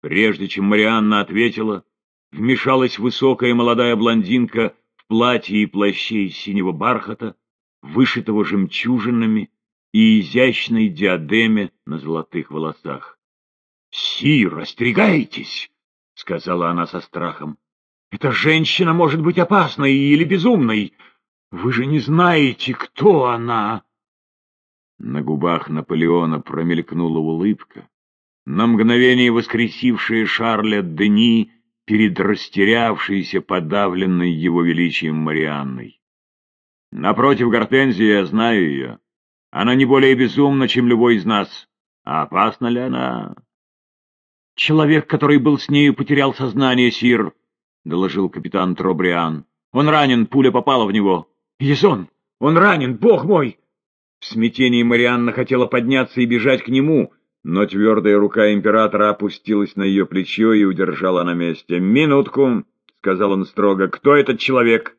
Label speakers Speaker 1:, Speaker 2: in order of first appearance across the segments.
Speaker 1: Прежде чем Марианна ответила, вмешалась высокая молодая блондинка в платье и плаще из синего бархата, вышитого жемчужинами и изящной диадеме на золотых волосах. — Сир, остерегайтесь! — сказала она со страхом. — Эта женщина может быть опасной или безумной. Вы же не знаете, кто она. На губах Наполеона промелькнула улыбка, на мгновение воскресившая Шарля Дени перед растерявшейся, подавленной его величием Марианной. Напротив Гортензии я знаю ее. Она не более безумна, чем любой из нас. А опасна ли она? Человек, который был с нею, потерял сознание, Сир, — доложил капитан Тробриан. Он ранен, пуля попала в него. Езон, он ранен, бог мой! В смятении Марианна хотела подняться и бежать к нему, но твердая рука императора опустилась на ее плечо и удержала на месте. «Минутку!» — сказал он строго. «Кто этот человек?»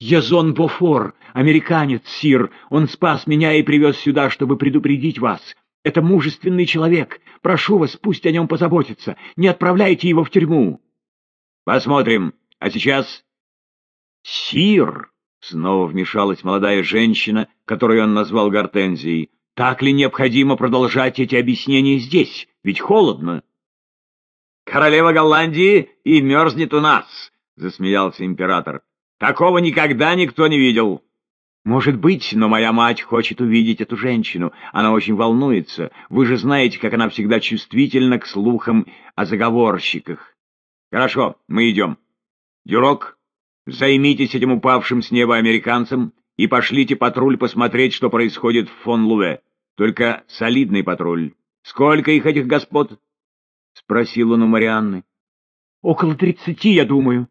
Speaker 1: «Язон Бофор, американец, сир. Он спас меня и привез сюда, чтобы предупредить вас. Это мужественный человек. Прошу вас, пусть о нем позаботится. Не отправляйте его в тюрьму». «Посмотрим. А сейчас...» «Сир!» Снова вмешалась молодая женщина, которую он назвал Гортензией. «Так ли необходимо продолжать эти объяснения здесь? Ведь холодно!» «Королева Голландии и мерзнет у нас!» — засмеялся император. «Такого никогда никто не видел!» «Может быть, но моя мать хочет увидеть эту женщину. Она очень волнуется. Вы же знаете, как она всегда чувствительна к слухам о заговорщиках». «Хорошо, мы идем. Дюрок, Займитесь этим упавшим с неба американцем и пошлите патруль посмотреть, что происходит в фон-Луве. Только солидный патруль. Сколько их, этих господ? — спросил он у Марианны. — Около тридцати, я думаю.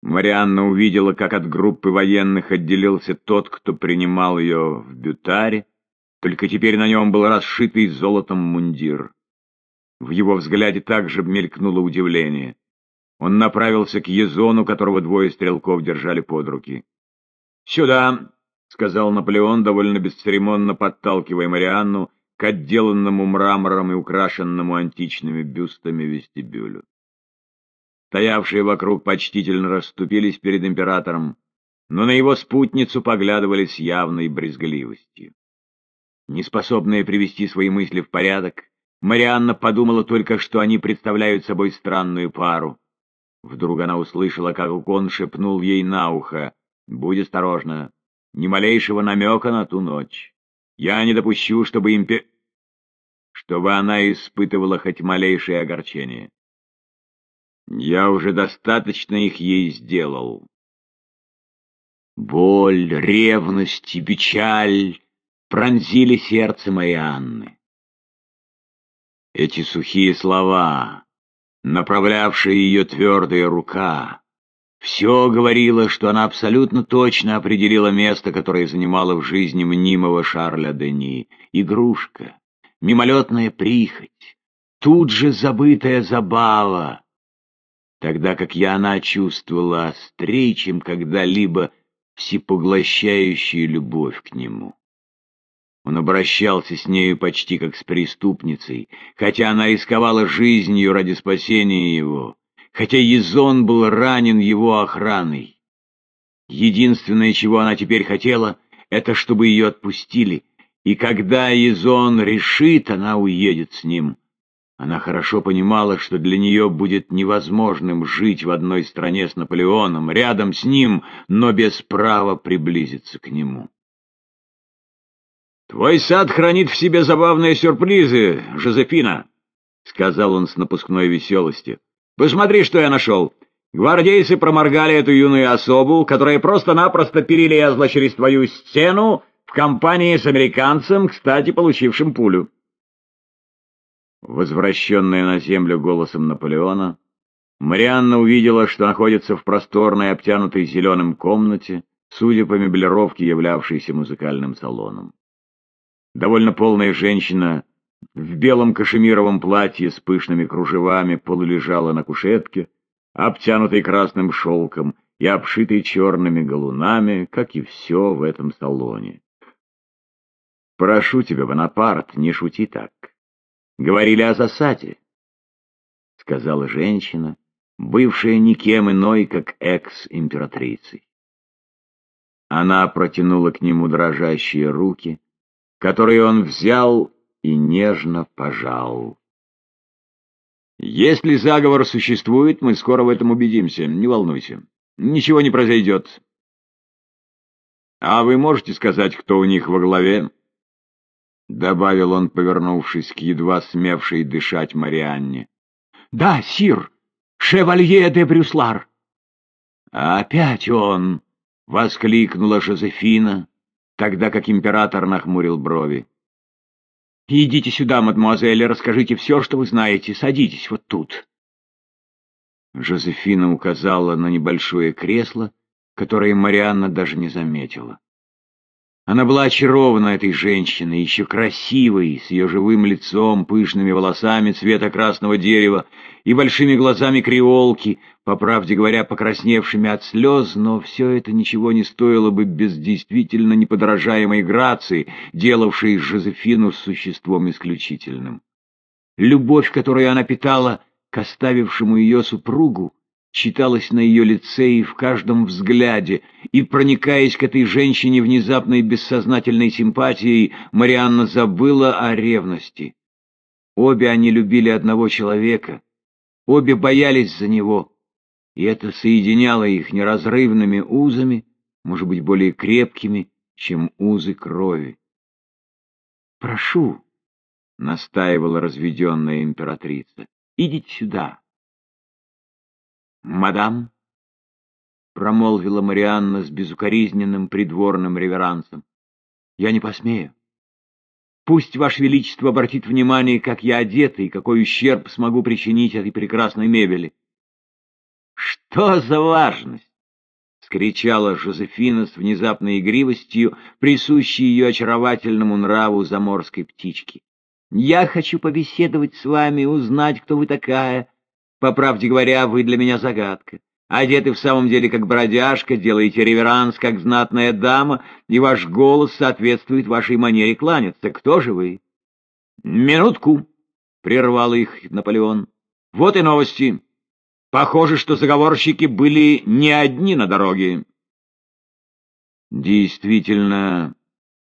Speaker 1: Марианна увидела, как от группы военных отделился тот, кто принимал ее в бютаре, только теперь на нем был расшитый золотом мундир. В его взгляде также мелькнуло удивление. Он направился к Езону, которого двое стрелков держали под руки. «Сюда!» — сказал Наполеон, довольно бесцеремонно подталкивая Марианну к отделанному мрамором и украшенному античными бюстами вестибюлю. Стоявшие вокруг почтительно расступились перед императором, но на его спутницу поглядывали с явной брезгливостью. Неспособная привести свои мысли в порядок, Марианна подумала только, что они представляют собой странную пару — Вдруг она услышала, как Укон шепнул ей на ухо. «Будь осторожна, ни малейшего намека на ту ночь. Я не допущу, чтобы импе... чтобы она испытывала хоть малейшее огорчение. Я уже достаточно их ей сделал». Боль, ревность и печаль пронзили сердце моей Анны. Эти сухие слова, направлявшая ее твердая рука. Все говорило, что она абсолютно точно определила место, которое занимала в жизни мнимого Шарля Дени. Игрушка, мимолетная прихоть, тут же забытая забава. Тогда как я она чувствовала острее, чем когда-либо всепоглощающую любовь к нему. Он обращался с нею почти как с преступницей, хотя она рисковала жизнью ради спасения его, хотя Езон был ранен его охраной. Единственное, чего она теперь хотела, это чтобы ее отпустили, и когда Езон решит, она уедет с ним. Она хорошо понимала, что для нее будет невозможным жить в одной стране с Наполеоном, рядом с ним, но без права приблизиться к нему. «Твой сад хранит в себе забавные сюрпризы, Жозефина», — сказал он с напускной веселостью. «Посмотри, что я нашел. Гвардейцы проморгали эту юную особу, которая просто-напросто перелезла через твою стену в компании с американцем, кстати, получившим пулю». Возвращенная на землю голосом Наполеона, Марианна увидела, что находится в просторной, обтянутой зеленым комнате, судя по меблировке, являвшейся музыкальным салоном. Довольно полная женщина в белом кашемировом платье с пышными кружевами полулежала на кушетке, обтянутой красным шелком и обшитой черными галунами, как и все в этом салоне. «Прошу тебя, Бонапарт, не шути так. Говорили о засаде. сказала женщина, бывшая никем иной, как экс-императрицей. Она протянула к нему дрожащие руки, которые он взял и нежно пожал. «Если заговор существует, мы скоро в этом убедимся, не волнуйся. Ничего не произойдет. А вы можете сказать, кто у них во главе?» Добавил он, повернувшись к едва смевшей дышать Марианне. «Да, сир, шевалье де Брюслар». «Опять он!» — воскликнула Жозефина, тогда как император нахмурил брови. «Идите сюда, мадемуазель, и расскажите все, что вы знаете. Садитесь вот тут». Жозефина указала на небольшое кресло, которое Марианна даже не заметила. Она была очарована этой женщиной, еще красивой, с ее живым лицом, пышными волосами цвета красного дерева и большими глазами креолки, по правде говоря, покрасневшими от слез, но все это ничего не стоило бы без действительно неподражаемой грации, делавшей Жозефину существом исключительным. Любовь, которую она питала к оставившему ее супругу, читалось на ее лице и в каждом взгляде, и, проникаясь к этой женщине внезапной бессознательной симпатией, Марианна забыла о ревности. Обе они любили одного человека, обе боялись за него, и это соединяло их неразрывными узами, может быть, более крепкими, чем узы крови. «Прошу», — настаивала разведенная императрица, — «идите сюда». «Мадам», — промолвила Марианна с безукоризненным придворным реверансом, — «я не посмею. Пусть Ваше Величество обратит внимание, как я одета и какой ущерб смогу причинить этой прекрасной мебели». «Что за важность?» — скричала Жозефина с внезапной игривостью, присущей ее очаровательному нраву заморской птички. «Я хочу побеседовать с вами, узнать, кто вы такая, по правде говоря, вы для меня загадка. Одеты в самом деле как бродяжка, делаете реверанс как знатная дама, и ваш голос соответствует вашей манере кланяться. Кто же вы? Минутку, — прервал их Наполеон. Вот и новости. Похоже, что заговорщики были не одни на дороге. Действительно,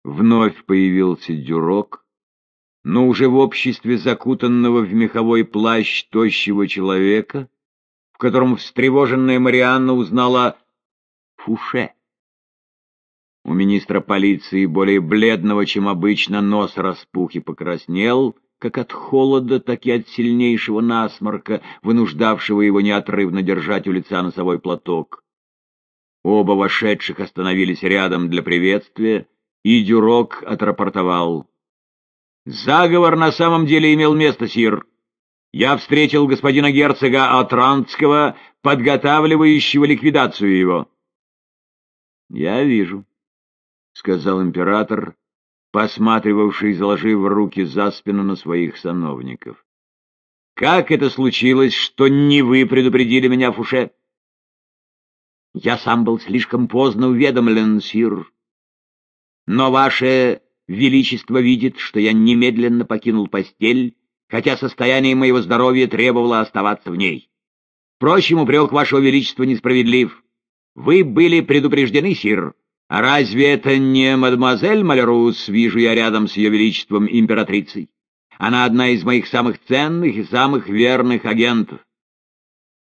Speaker 1: вновь появился Дюрок, но уже в обществе закутанного в меховой плащ тощего человека, в котором встревоженная Марианна узнала Фуше. У министра полиции, более бледного, чем обычно, нос распух и покраснел, как от холода, так и от сильнейшего насморка, вынуждавшего его неотрывно держать у лица носовой платок. Оба вошедших остановились рядом для приветствия, и Дюрок отрапортовал — Заговор на самом деле имел место, сир. Я встретил господина герцога Атрантского, подготавливающего ликвидацию его. — Я вижу, — сказал император, посматривавший, заложив руки за спину на своих сановников. — Как это случилось, что не вы предупредили меня, Фуше? — Я сам был слишком поздно уведомлен, сир. Но ваше Величество видит, что я немедленно покинул постель, хотя состояние моего здоровья требовало оставаться в ней. Впрочем, упрек вашего величества несправедлив. Вы были предупреждены, сир. А разве это не мадемуазель Малерус, вижу я рядом с ее величеством императрицей? Она одна из моих самых ценных и самых верных агентов.